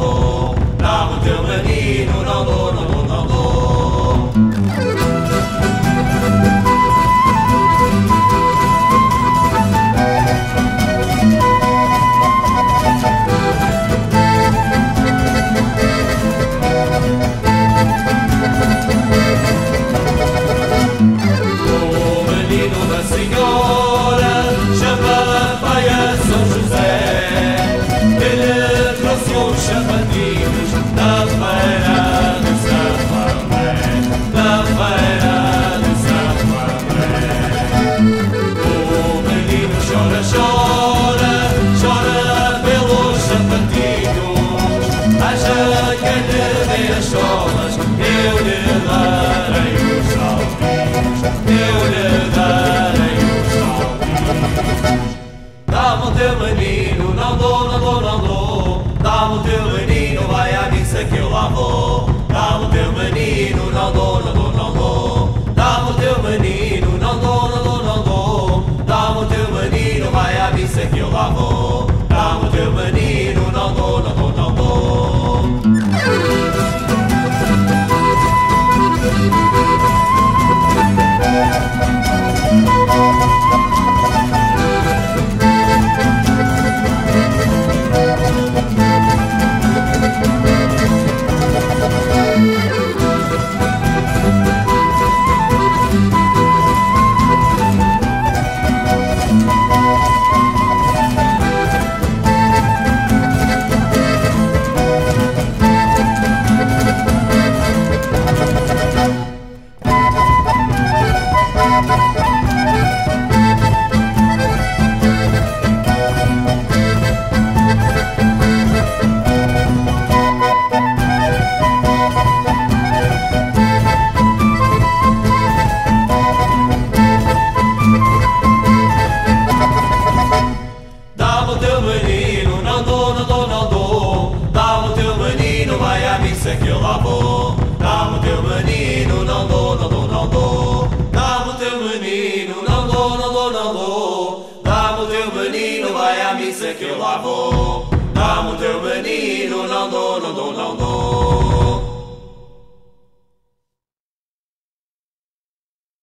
dou, dá o teu menino, não dou, não dou, não menino da senhora. Dá-me o teu menino, não dou, Dá-me o teu menino, vai à missa que eu lá vou. Dá-me o teu menino, não dou, não dou, não dou. Dá-me o teu menino, não dou, não dou, não dou. Dá-me o teu menino, vai à missa que eu lá vou. Dá-me o teu menino, não dou, não dou, não dou.